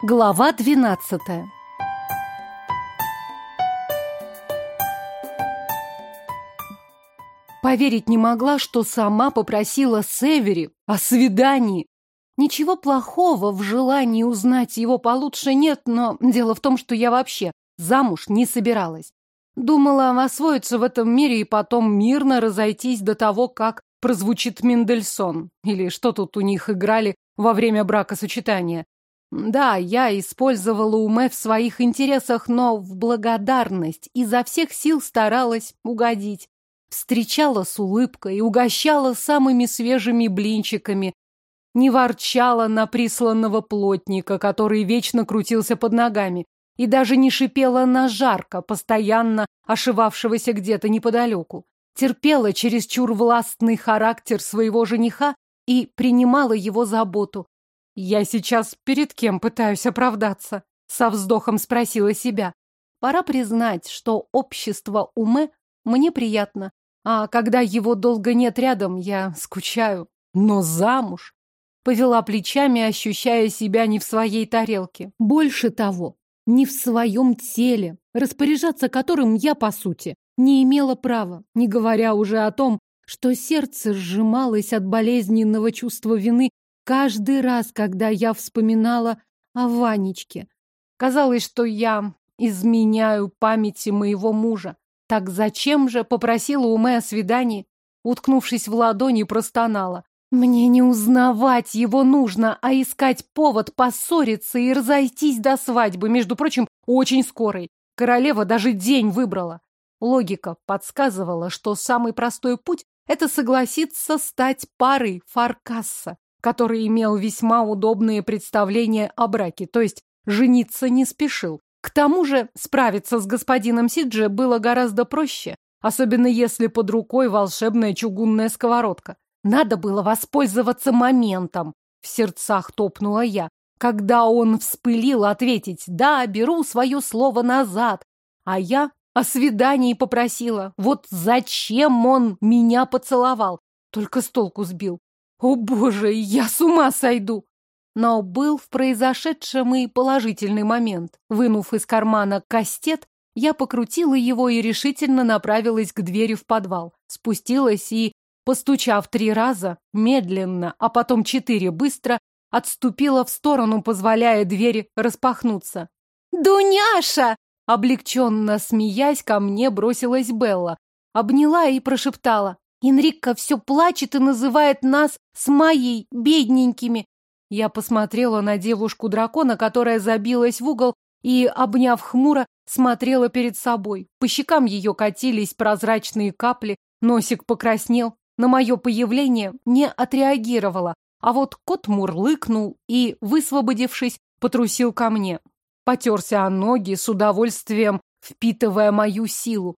Глава двенадцатая Поверить не могла, что сама попросила Севери о свидании. Ничего плохого в желании узнать его получше нет, но дело в том, что я вообще замуж не собиралась. Думала освоиться в этом мире и потом мирно разойтись до того, как прозвучит Мендельсон. Или что тут у них играли во время бракосочетания. Да, я использовала Уме в своих интересах, но в благодарность изо всех сил старалась угодить. Встречала с улыбкой, угощала самыми свежими блинчиками, не ворчала на присланного плотника, который вечно крутился под ногами, и даже не шипела на жарко, постоянно ошивавшегося где-то неподалеку. Терпела чересчур властный характер своего жениха и принимала его заботу, я сейчас перед кем пытаюсь оправдаться? Со вздохом спросила себя. Пора признать, что общество Уме мне приятно, а когда его долго нет рядом, я скучаю. Но замуж? Повела плечами, ощущая себя не в своей тарелке. Больше того, не в своем теле, распоряжаться которым я, по сути, не имела права, не говоря уже о том, что сердце сжималось от болезненного чувства вины Каждый раз, когда я вспоминала о Ванечке, казалось, что я изменяю памяти моего мужа. Так зачем же попросила у Мэ о? Уткнувшись в ладони, простонала. Мне не узнавать его нужно, а искать повод поссориться и разойтись до свадьбы, между прочим, очень скорой. Королева даже день выбрала. Логика подсказывала, что самый простой путь — это согласиться стать парой Фаркасса который имел весьма удобные представления о браке, то есть жениться не спешил. К тому же справиться с господином Сидже было гораздо проще, особенно если под рукой волшебная чугунная сковородка. Надо было воспользоваться моментом, в сердцах топнула я, когда он вспылил ответить «да, беру свое слово назад», а я о свидании попросила. Вот зачем он меня поцеловал? Только с толку сбил. О боже, я с ума сойду! Но был в произошедшем и положительный момент. Вынув из кармана кастет, я покрутила его и решительно направилась к двери в подвал. Спустилась и, постучав три раза, медленно, а потом четыре быстро, отступила в сторону, позволяя двери распахнуться. «Дуняша!» Облегченно смеясь, ко мне бросилась Белла. Обняла и прошептала. Энрикка все плачет и называет нас с Майей бедненькими. Я посмотрела на девушку-дракона, которая забилась в угол и, обняв хмуро, смотрела перед собой. По щекам ее катились прозрачные капли, носик покраснел. На мое появление не отреагировала, а вот кот мурлыкнул и, высвободившись, потрусил ко мне. Потерся о ноги, с удовольствием впитывая мою силу.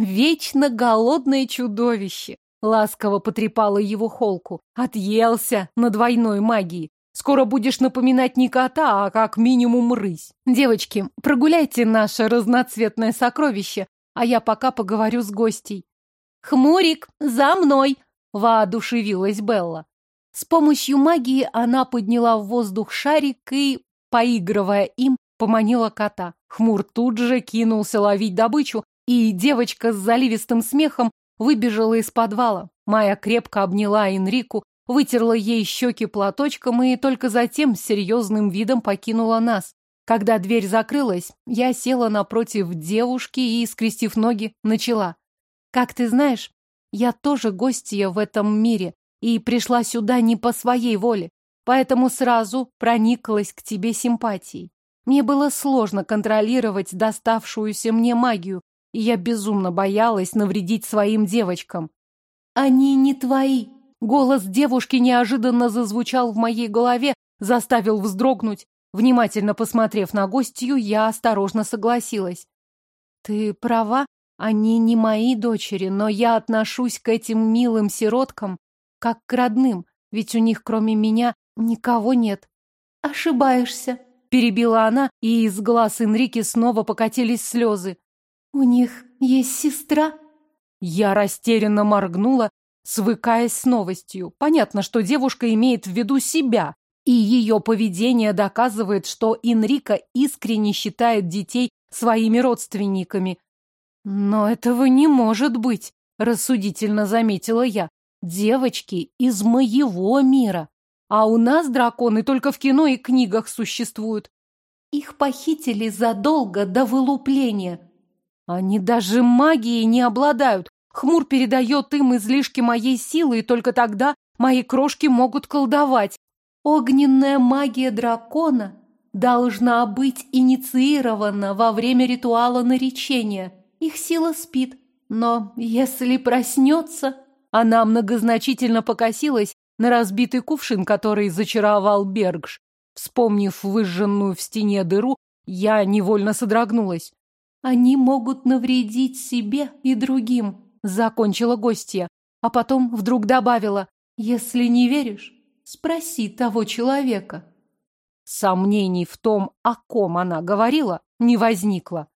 Вечно голодное чудовище. Ласково потрепала его холку. Отъелся на двойной магии. Скоро будешь напоминать не кота, а как минимум рысь. Девочки, прогуляйте наше разноцветное сокровище, а я пока поговорю с гостей. Хмурик, за мной! Воодушевилась Белла. С помощью магии она подняла в воздух шарик и, поигрывая им, поманила кота. Хмур тут же кинулся ловить добычу, и девочка с заливистым смехом выбежала из подвала. Майя крепко обняла Энрику, вытерла ей щеки платочком и только затем с серьезным видом покинула нас. Когда дверь закрылась, я села напротив девушки и, скрестив ноги, начала. «Как ты знаешь, я тоже гостья в этом мире и пришла сюда не по своей воле, поэтому сразу прониклась к тебе симпатией. Мне было сложно контролировать доставшуюся мне магию, и я безумно боялась навредить своим девочкам. «Они не твои!» Голос девушки неожиданно зазвучал в моей голове, заставил вздрогнуть. Внимательно посмотрев на гостью, я осторожно согласилась. «Ты права, они не мои дочери, но я отношусь к этим милым сироткам как к родным, ведь у них кроме меня никого нет». «Ошибаешься», — перебила она, и из глаз Энрики снова покатились слезы. «У них есть сестра?» Я растерянно моргнула, свыкаясь с новостью. Понятно, что девушка имеет в виду себя. И ее поведение доказывает, что Инрика искренне считает детей своими родственниками. Но этого не может быть, рассудительно заметила я. Девочки из моего мира. А у нас драконы только в кино и книгах существуют. Их похитили задолго до вылупления. Они даже магией не обладают. Хмур передает им излишки моей силы, и только тогда мои крошки могут колдовать. Огненная магия дракона должна быть инициирована во время ритуала наречения. Их сила спит, но если проснется... Она многозначительно покосилась на разбитый кувшин, который зачаровал Бергш. Вспомнив выжженную в стене дыру, я невольно содрогнулась. «Они могут навредить себе и другим», — закончила гостья, а потом вдруг добавила, «Если не веришь, спроси того человека». Сомнений в том, о ком она говорила, не возникло.